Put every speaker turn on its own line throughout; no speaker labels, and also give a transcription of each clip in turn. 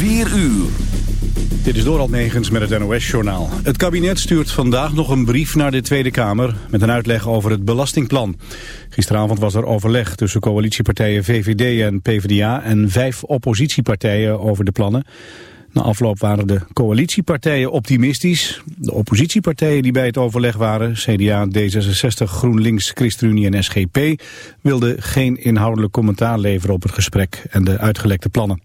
4 uur.
Dit is Doral Negens met het NOS-journaal. Het kabinet stuurt vandaag nog een brief naar de Tweede Kamer... met een uitleg over het belastingplan. Gisteravond was er overleg tussen coalitiepartijen VVD en PvdA... en vijf oppositiepartijen over de plannen. Na afloop waren de coalitiepartijen optimistisch. De oppositiepartijen die bij het overleg waren, CDA, D66, GroenLinks, ChristenUnie en SGP, wilden geen inhoudelijk commentaar leveren op het gesprek en de uitgelekte plannen.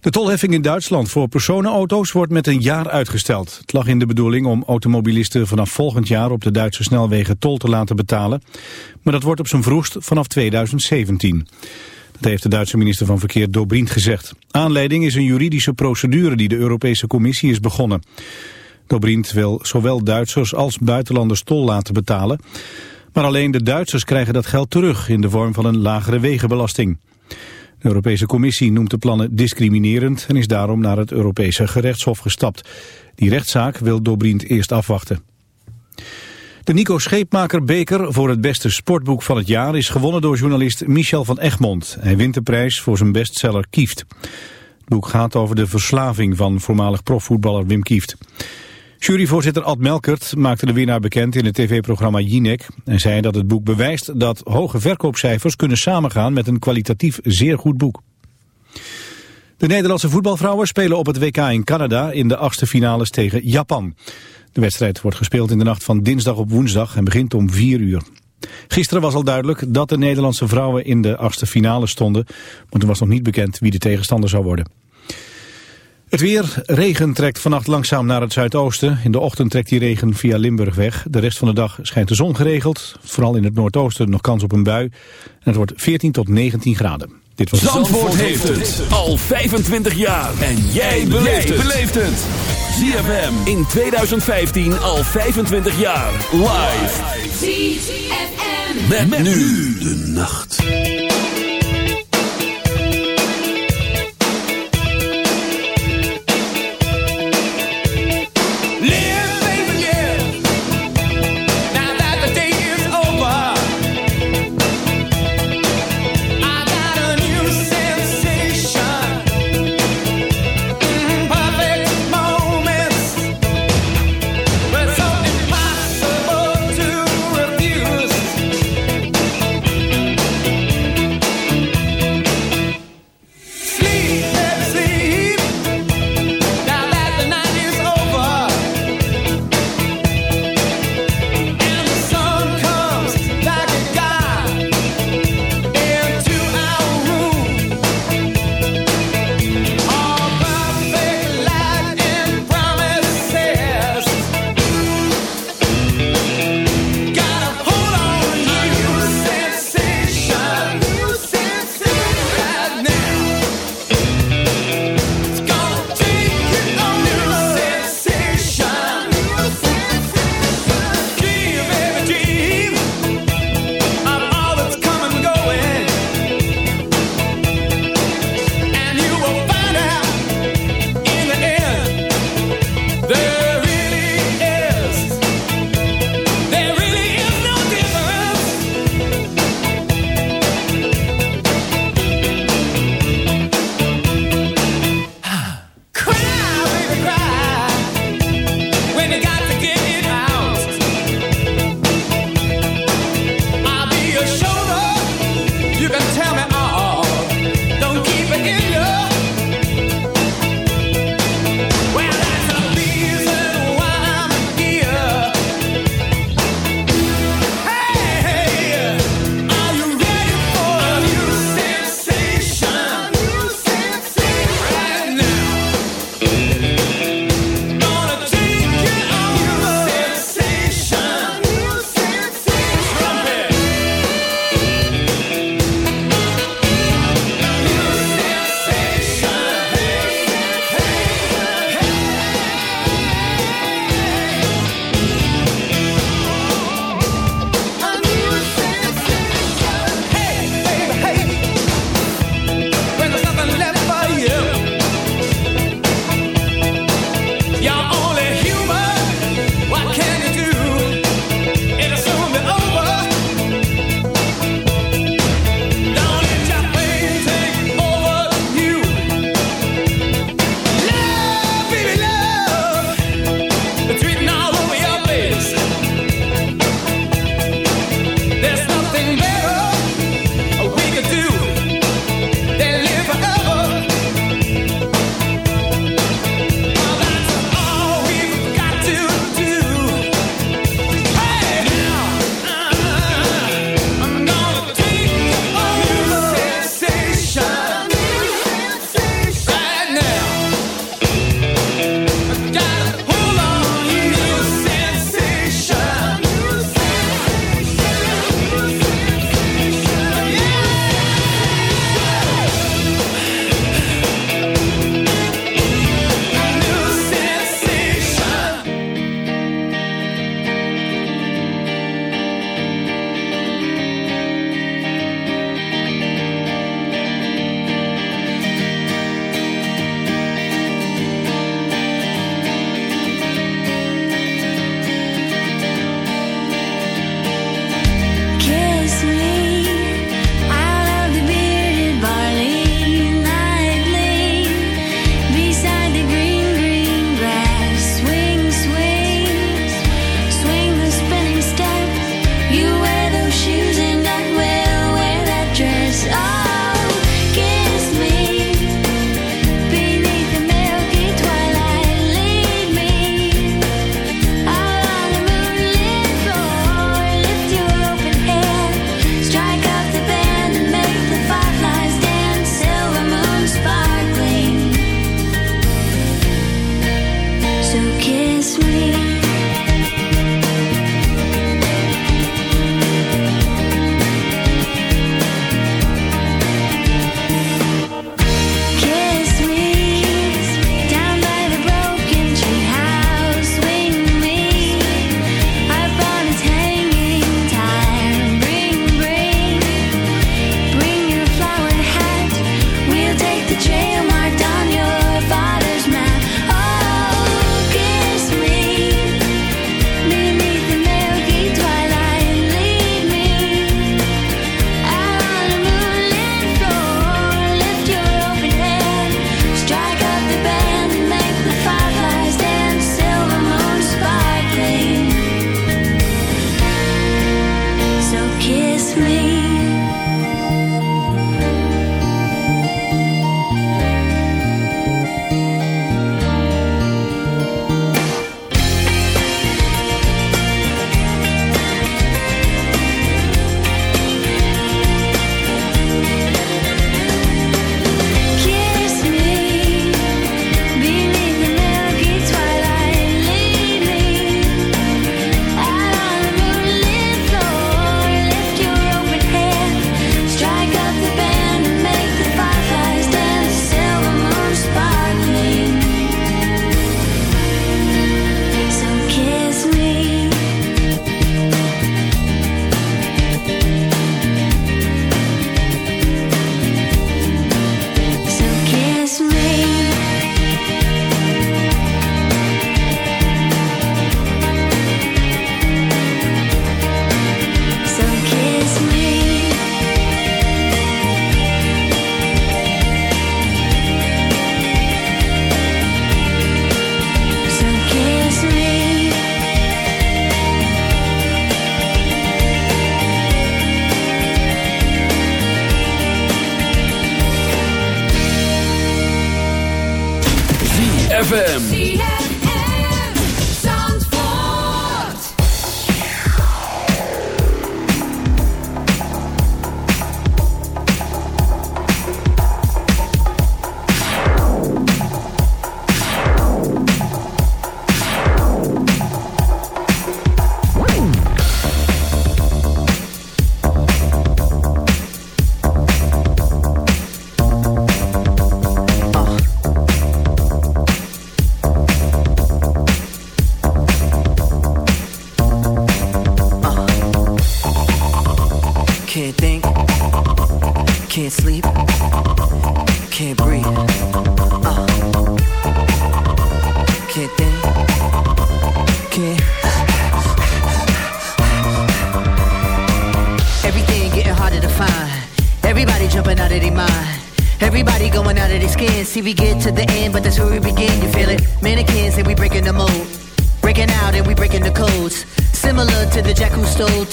De tolheffing in Duitsland voor personenauto's wordt met een jaar uitgesteld. Het lag in de bedoeling om automobilisten vanaf volgend jaar op de Duitse snelwegen tol te laten betalen. Maar dat wordt op zijn vroegst vanaf 2017. Dat heeft de Duitse minister van Verkeer Dobrindt gezegd. Aanleiding is een juridische procedure die de Europese Commissie is begonnen. Dobrindt wil zowel Duitsers als buitenlanders tol laten betalen. Maar alleen de Duitsers krijgen dat geld terug in de vorm van een lagere wegenbelasting. De Europese Commissie noemt de plannen discriminerend en is daarom naar het Europese gerechtshof gestapt. Die rechtszaak wil Dobrindt eerst afwachten. De Nico Scheepmaker beker voor het beste sportboek van het jaar is gewonnen door journalist Michel van Egmond. Hij wint de prijs voor zijn bestseller Kieft. Het boek gaat over de verslaving van voormalig profvoetballer Wim Kieft. Juryvoorzitter Ad Melkert maakte de winnaar bekend in het tv-programma Jinek en zei dat het boek bewijst dat hoge verkoopcijfers kunnen samengaan met een kwalitatief zeer goed boek. De Nederlandse voetbalvrouwen spelen op het WK in Canada in de achtste finales tegen Japan. De wedstrijd wordt gespeeld in de nacht van dinsdag op woensdag en begint om 4 uur. Gisteren was al duidelijk dat de Nederlandse vrouwen in de achtste finale stonden, maar toen was nog niet bekend wie de tegenstander zou worden. Het weer, regen trekt vannacht langzaam naar het zuidoosten. In de ochtend trekt die regen via Limburg weg. De rest van de dag schijnt de zon geregeld. Vooral in het noordoosten nog kans op een bui. En het wordt 14 tot 19 graden.
Dit was Zandvoort, heeft het al 25 jaar. En jij beleeft het. ZFM in 2015 al 25 jaar. Live. ZFM. met nu de nacht.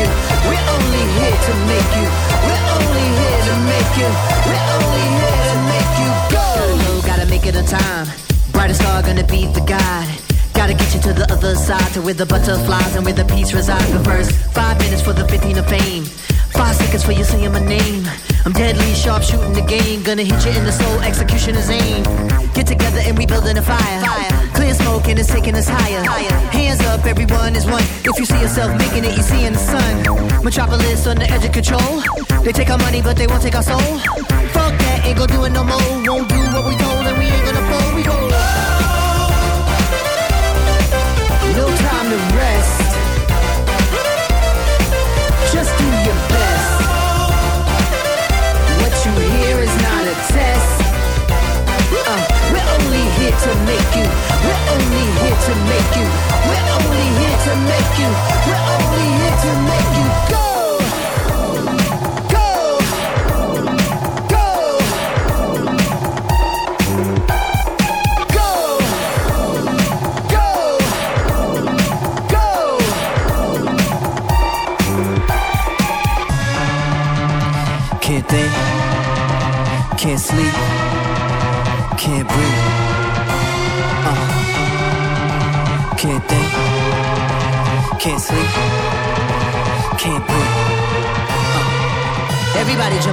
You. We're only here to make you. We're only here to make you. We're only here to make you go. Gotta make it on time. Brightest star gonna be the guide. Gotta get you to the other side, to where the butterflies and where the peace resides. But first, five minutes for the 15 of fame. Five seconds for you saying my name. I'm deadly sharp shooting the game. Gonna hit you in the soul, execution is aim. Get together and we building a fire. Clear smoke and it's taking us higher. Hands up, everyone is one. If you see yourself making it, you see in the sun. Metropolis on the edge of control. They take our money, but they won't take our soul. Fuck that, ain't gonna do it no more. Won't do you.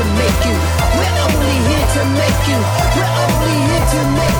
To make you. We're only here to make you. We're only here to make you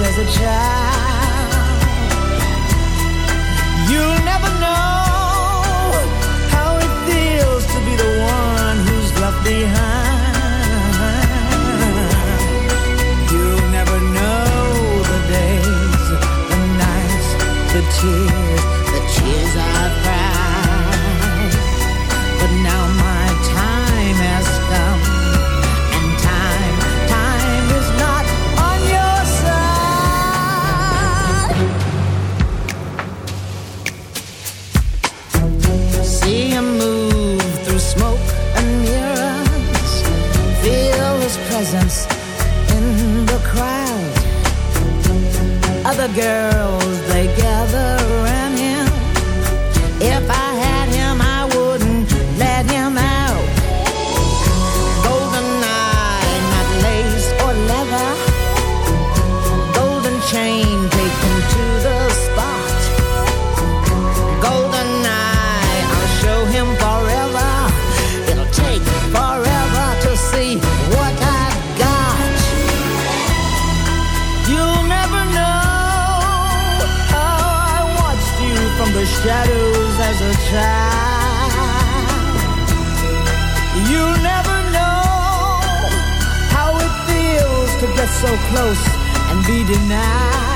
As a child. Other shadows as a child. You'll never know how it feels to get so close and be denied.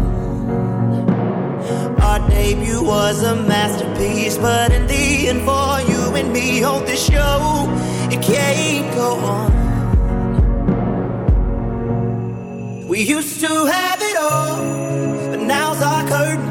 Our debut was a masterpiece, but in the end, for you and me, on this show, it can't go on. We used to have it all, but now's our curtain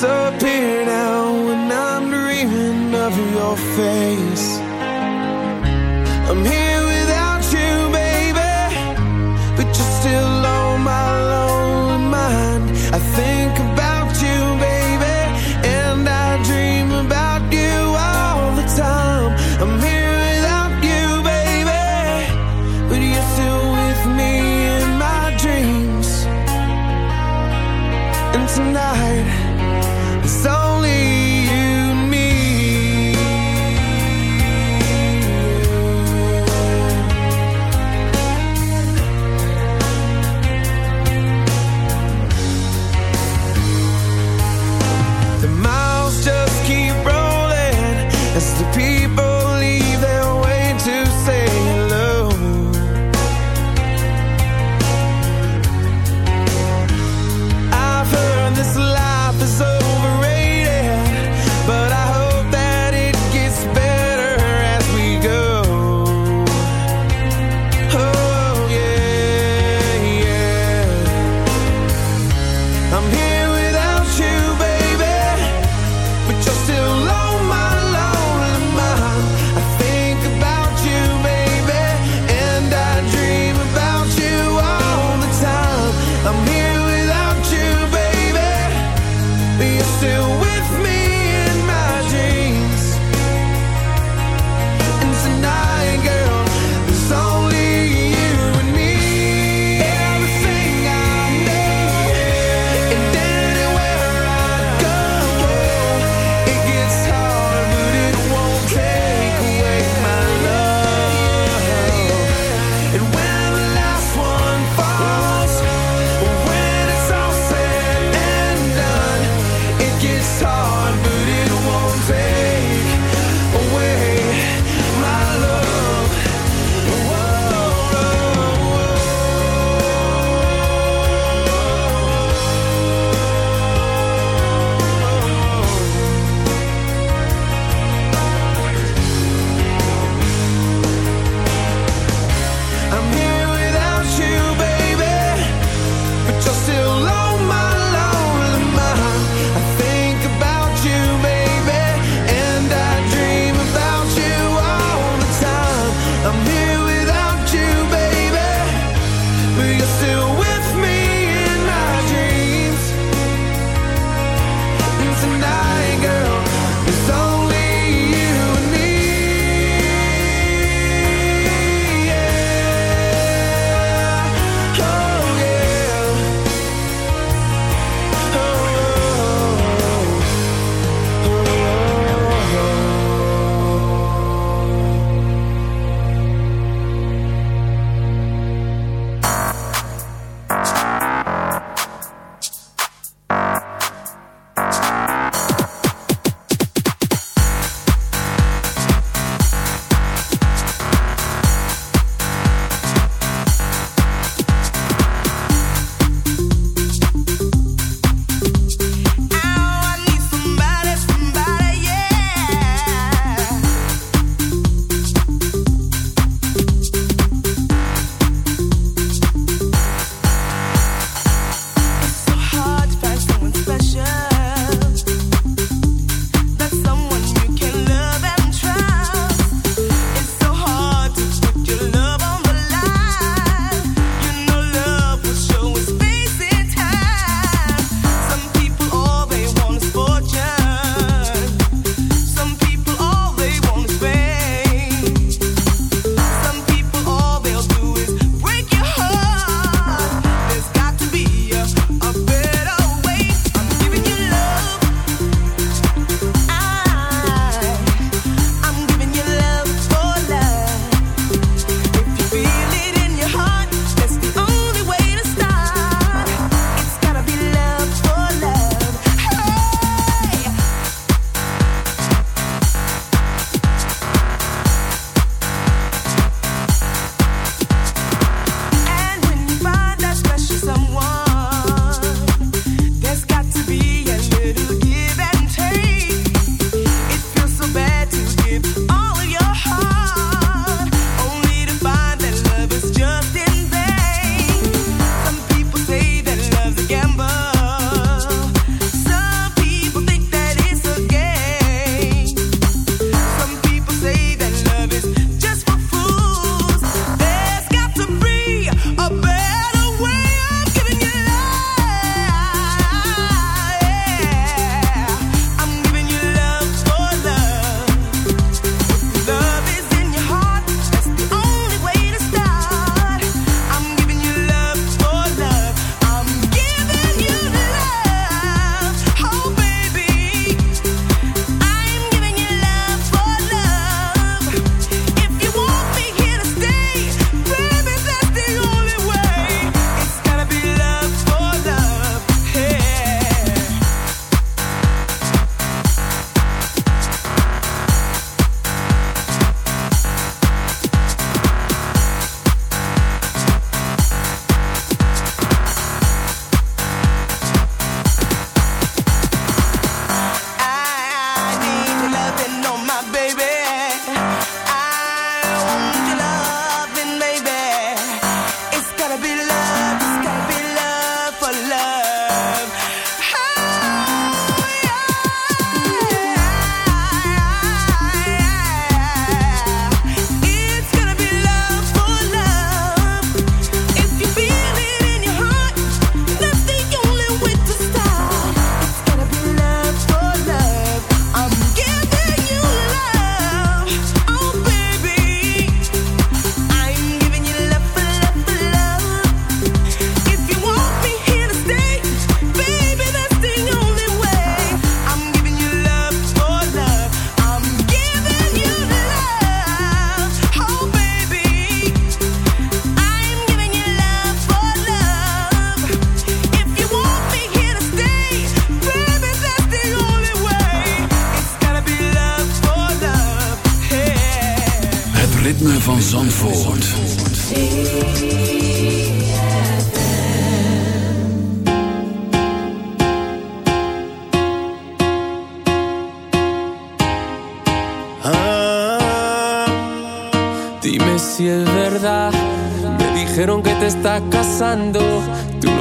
disappear now when I'm dreaming of your face.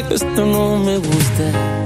esto no me gusta.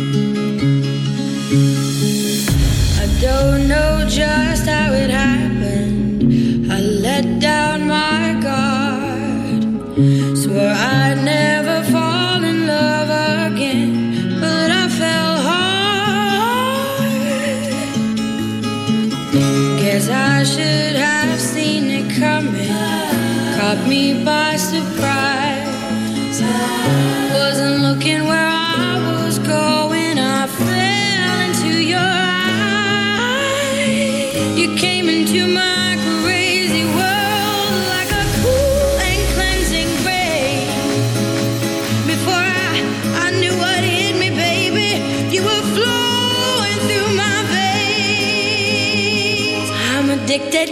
just how it happened. I let down my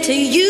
to you.